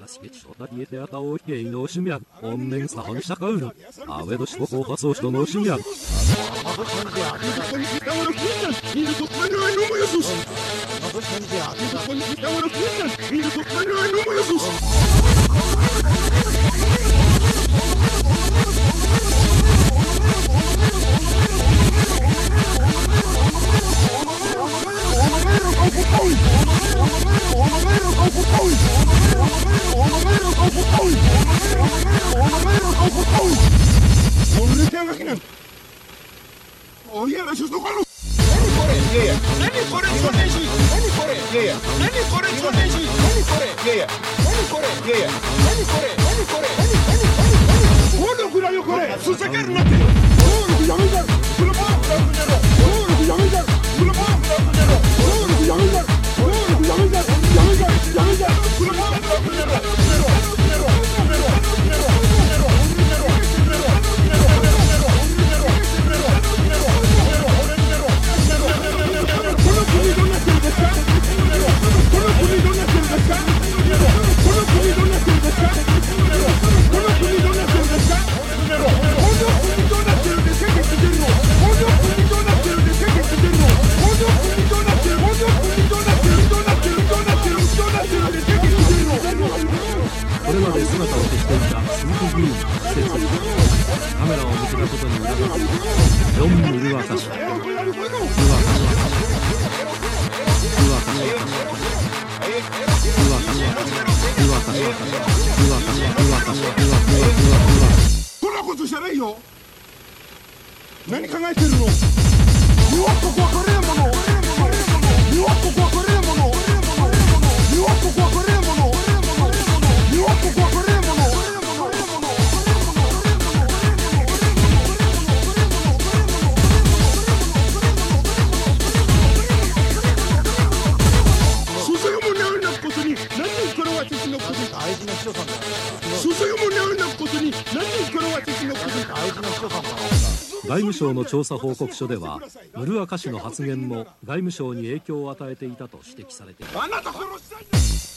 Das geht schon, dass jeder da auch gehen noch schon mehr. Und den Sachen ist der Kölner. Aber das Schmuck auch so schon noch schon mehr. Jesus! ふざけるなってカメラを向けたことに裏がジョン・ムルワカ氏ムルワカ氏ムルワカ氏ムルワカ氏ムルワカ氏ムルワカ氏ムルワカ氏ムルワカ氏ムルワカ氏ムルワカ氏ムルワカ氏こんなことしたらい。い。よ何考えてるのここはこれやもの外務省の調査報告書ではムルアカ氏の発言も外務省に影響を与えていたと指摘されています